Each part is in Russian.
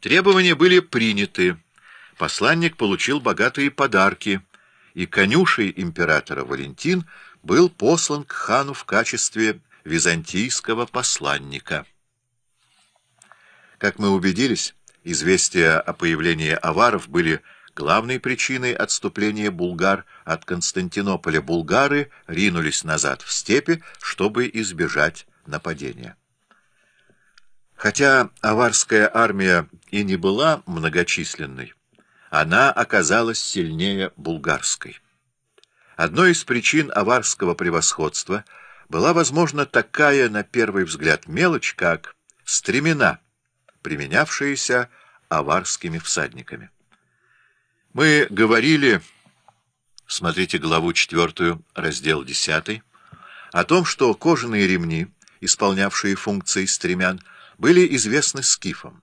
Требования были приняты. Посланник получил богатые подарки, и конюшей императора Валентин был послан к хану в качестве византийского посланника. Как мы убедились, известия о появлении аваров были главной причиной отступления булгар от Константинополя. Булгары ринулись назад в степи, чтобы избежать нападения. Хотя аварская армия и не была многочисленной, она оказалась сильнее булгарской. Одной из причин аварского превосходства была, возможно, такая, на первый взгляд, мелочь, как стремена, применявшиеся аварскими всадниками. Мы говорили, смотрите главу 4, раздел 10, о том, что кожаные ремни, исполнявшие функции стремян, были известны скифам.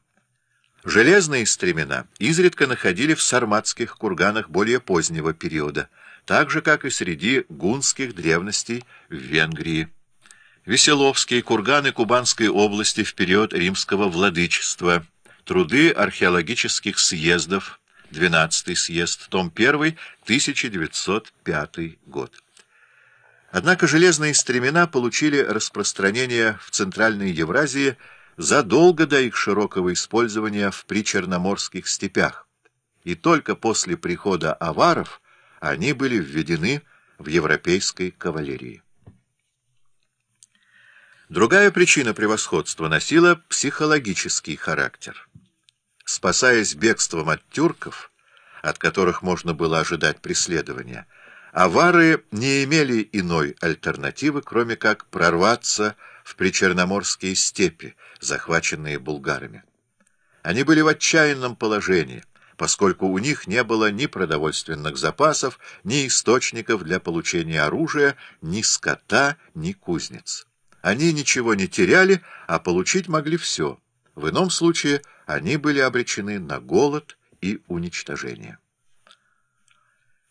Железные стремена изредка находили в сарматских курганах более позднего периода, так же, как и среди гунских древностей в Венгрии. Веселовские курганы Кубанской области в период римского владычества, труды археологических съездов, 12 съезд, том 1, 1905 год. Однако железные стремена получили распространение в Центральной Евразии задолго до их широкого использования в причерноморских степях, и только после прихода аваров они были введены в европейской кавалерии. Другая причина превосходства носила психологический характер. Спасаясь бегством от тюрков, от которых можно было ожидать преследования, авары не имели иной альтернативы, кроме как прорваться в причерноморские степи, захваченные булгарами. Они были в отчаянном положении, поскольку у них не было ни продовольственных запасов, ни источников для получения оружия, ни скота, ни кузнец. Они ничего не теряли, а получить могли все. В ином случае они были обречены на голод и уничтожение.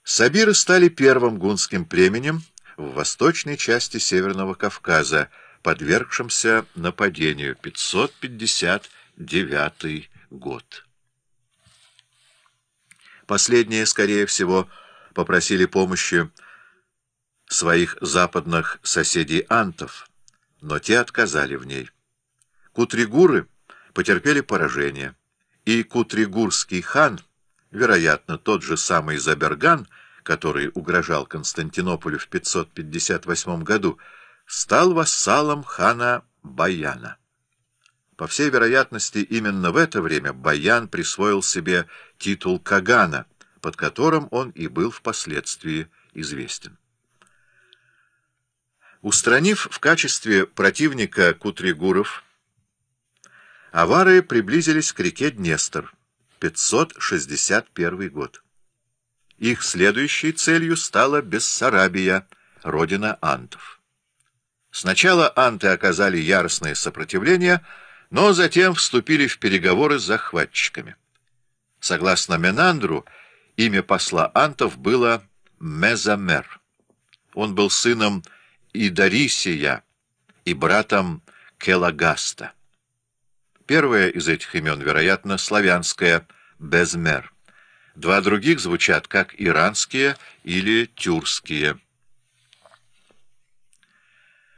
Сабиры стали первым гунским племенем в восточной части Северного Кавказа, подвергшимся нападению 559 год. Последние, скорее всего, попросили помощи своих западных соседей антов, но те отказали в ней. Кутригуры потерпели поражение, и Кутригурский хан, вероятно, тот же самый Заберган, который угрожал Константинополю в 558 году, стал вассалом хана Баяна. По всей вероятности, именно в это время Баян присвоил себе титул Кагана, под которым он и был впоследствии известен. Устранив в качестве противника Кутригуров, авары приблизились к реке Днестр, 561 год. Их следующей целью стала Бессарабия, родина антов. Сначала анты оказали яростное сопротивление, но затем вступили в переговоры с захватчиками. Согласно Менандру, имя посла антов было Мезамер. Он был сыном Идарисия и братом Келагаста. Первое из этих имен, вероятно, славянское «безмер». Два других звучат как иранские или тюркские.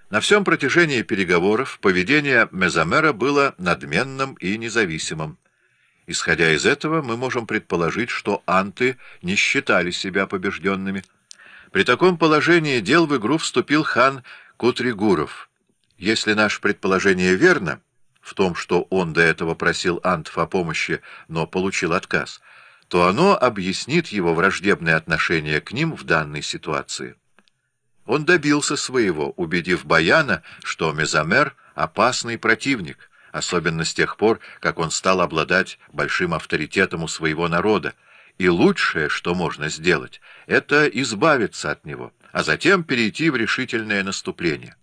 На всем протяжении переговоров поведение Мезомера было надменным и независимым. Исходя из этого, мы можем предположить, что анты не считали себя побежденными. При таком положении дел в игру вступил хан Кутригуров. Если наше предположение верно, в том, что он до этого просил антов о помощи, но получил отказ, то оно объяснит его враждебное отношение к ним в данной ситуации. Он добился своего, убедив Баяна, что Мезомер — опасный противник, особенно с тех пор, как он стал обладать большим авторитетом у своего народа, и лучшее, что можно сделать, это избавиться от него, а затем перейти в решительное наступление.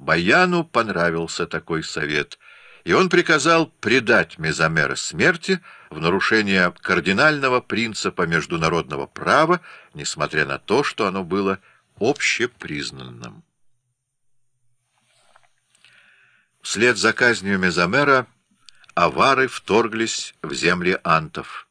Баяну понравился такой совет, и он приказал предать Мезомера смерти в нарушение кардинального принципа международного права, несмотря на то, что оно было общепризнанным. Вслед за казнью Мезомера авары вторглись в земли антов.